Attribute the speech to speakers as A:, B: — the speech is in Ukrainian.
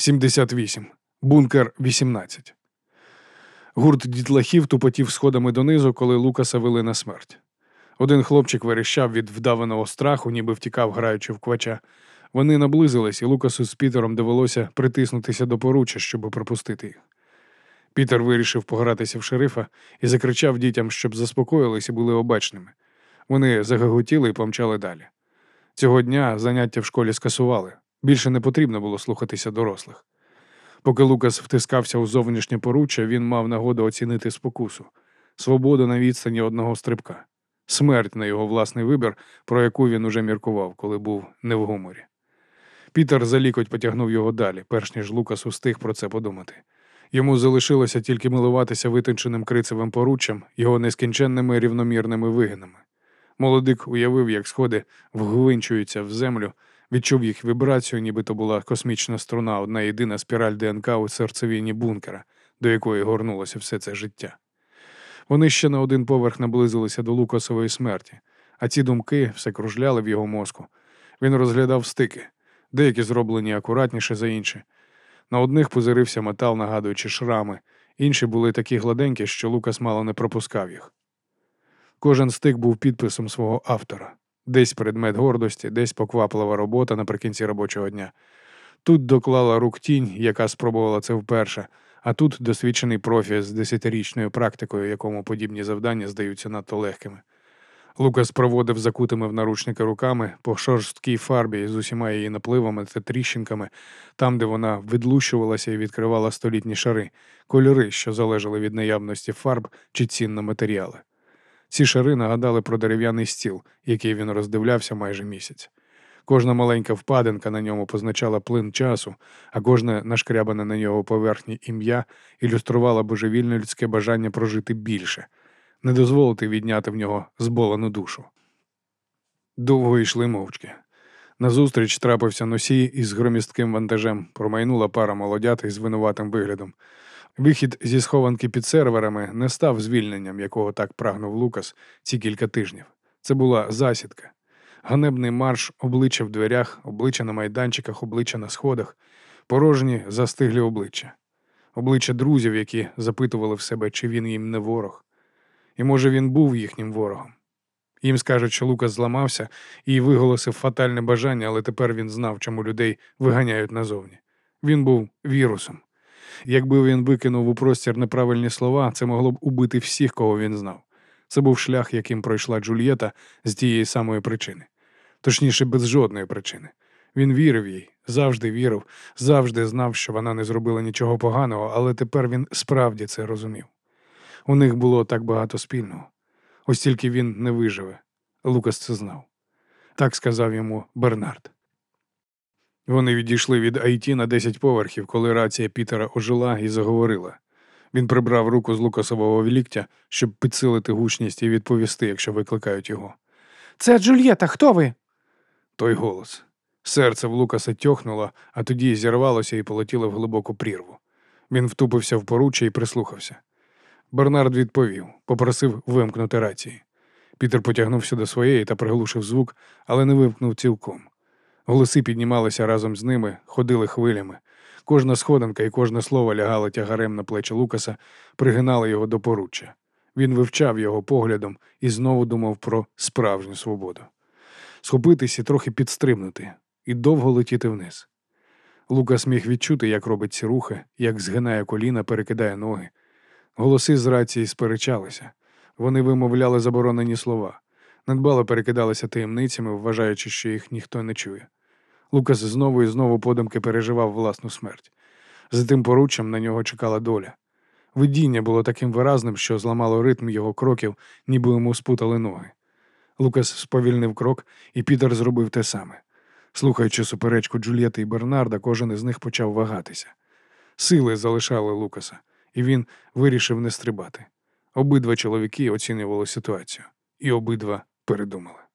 A: 78. Бункер 18. Гурт дітлахів тупотів сходами донизу, коли Лукаса вели на смерть. Один хлопчик верещав від вдаваного страху, ніби втікав, граючи в квача. Вони наблизились, і Лукасу з Пітером довелося притиснутися до поруччя, щоб пропустити їх. Пітер вирішив погратися в шерифа і закричав дітям, щоб заспокоїлись і були обачними. Вони загоготіли і помчали далі. Цього дня заняття в школі скасували. Більше не потрібно було слухатися дорослих. Поки Лукас втискався у зовнішнє поруччя, він мав нагоду оцінити спокусу, свободу на відстані одного стрибка, смерть на його власний вибір, про яку він уже міркував, коли був не в гуморі. Пітер за лікоть потягнув його далі, перш ніж Лукас устиг про це подумати. Йому залишилося тільки милуватися витонченим крицевим поруччям, його нескінченними рівномірними вигинами. Молодик уявив, як сходи вгвинчуються в землю, відчув їх вібрацію, ніби то була космічна струна, одна єдина спіраль ДНК у серцевині бункера, до якої горнулося все це життя. Вони ще на один поверх наблизилися до Лукасової смерті, а ці думки все кружляли в його мозку. Він розглядав стики, деякі зроблені акуратніше за інші. На одних позирився метал, нагадуючи шрами, інші були такі гладенькі, що Лукас мало не пропускав їх. Кожен стик був підписом свого автора. Десь предмет гордості, десь покваплива робота наприкінці робочого дня. Тут доклала рук тінь, яка спробувала це вперше, а тут досвідчений профі з десятирічною практикою, якому подібні завдання здаються надто легкими. Лукас проводив закутими в наручники руками по шорсткій фарбі з усіма її напливами та тріщинками, там, де вона відлущувалася і відкривала столітні шари, кольори, що залежали від наявності фарб чи цінно матеріали. Ці шари нагадали про дерев'яний стіл, який він роздивлявся майже місяць. Кожна маленька впадинка на ньому позначала плин часу, а кожне нашкрябане на нього поверхні ім'я ілюструвало божевільне людське бажання прожити більше, не дозволити відняти в нього зболену душу. Довго йшли мовчки. Назустріч трапився носій із громістким вантажем, промайнула пара молодят із винуватим виглядом. Вихід зі схованки під серверами не став звільненням, якого так прагнув Лукас ці кілька тижнів. Це була засідка. Ганебний марш, обличчя в дверях, обличчя на майданчиках, обличчя на сходах, порожні застиглі обличчя, обличчя друзів, які запитували в себе, чи він їм не ворог. І, може, він був їхнім ворогом. Їм скажуть, що Лукас зламався і виголосив фатальне бажання, але тепер він знав, чому людей виганяють назовні. Він був вірусом. Якби він викинув у простір неправильні слова, це могло б убити всіх, кого він знав. Це був шлях, яким пройшла Джульєта з тієї самої причини, точніше, без жодної причини. Він вірив їй, завжди вірив, завжди знав, що вона не зробила нічого поганого, але тепер він справді це розумів. У них було так багато спільного. Ось тільки він не виживе. Лукас це знав. Так сказав йому Бернард. Вони відійшли від Айті на 10 поверхів, коли рація Пітера ожила і заговорила. Він прибрав руку з Лукасового ліктя, щоб підсилити гучність і відповісти, якщо викликають його.
B: Це Джульєта, хто ви?
A: Той голос. Серце в Лукаса тьохнуло, а тоді зірвалося і полетіло в глибоку прірву. Він втупився в поруччя і прислухався. Бернард відповів, попросив вимкнути рації. Пітер потягнувся до своєї та приглушив звук, але не вимкнув цілком. Голоси піднімалися разом з ними, ходили хвилями. Кожна сходинка і кожне слово лягало тягарем на плечі Лукаса, пригинали його до поруччя. Він вивчав його поглядом і знову думав про справжню свободу. Схопитись і трохи підстрибнути, і довго летіти вниз. Лукас міг відчути, як робить ці рухи, як згинає коліна, перекидає ноги. Голоси з рації сперечалися. Вони вимовляли заборонені слова, надбало перекидалися таємницями, вважаючи, що їх ніхто не чує. Лукас знову і знову подумки переживав власну смерть. За тим поруччям на нього чекала доля. Видіння було таким виразним, що зламало ритм його кроків, ніби йому спутали ноги. Лукас сповільнив крок, і Пітер зробив те саме. Слухаючи суперечку Джульєти і Бернарда, кожен із них почав вагатися. Сили залишали Лукаса, і він вирішив не стрибати. Обидва чоловіки оцінювали ситуацію, і обидва передумали.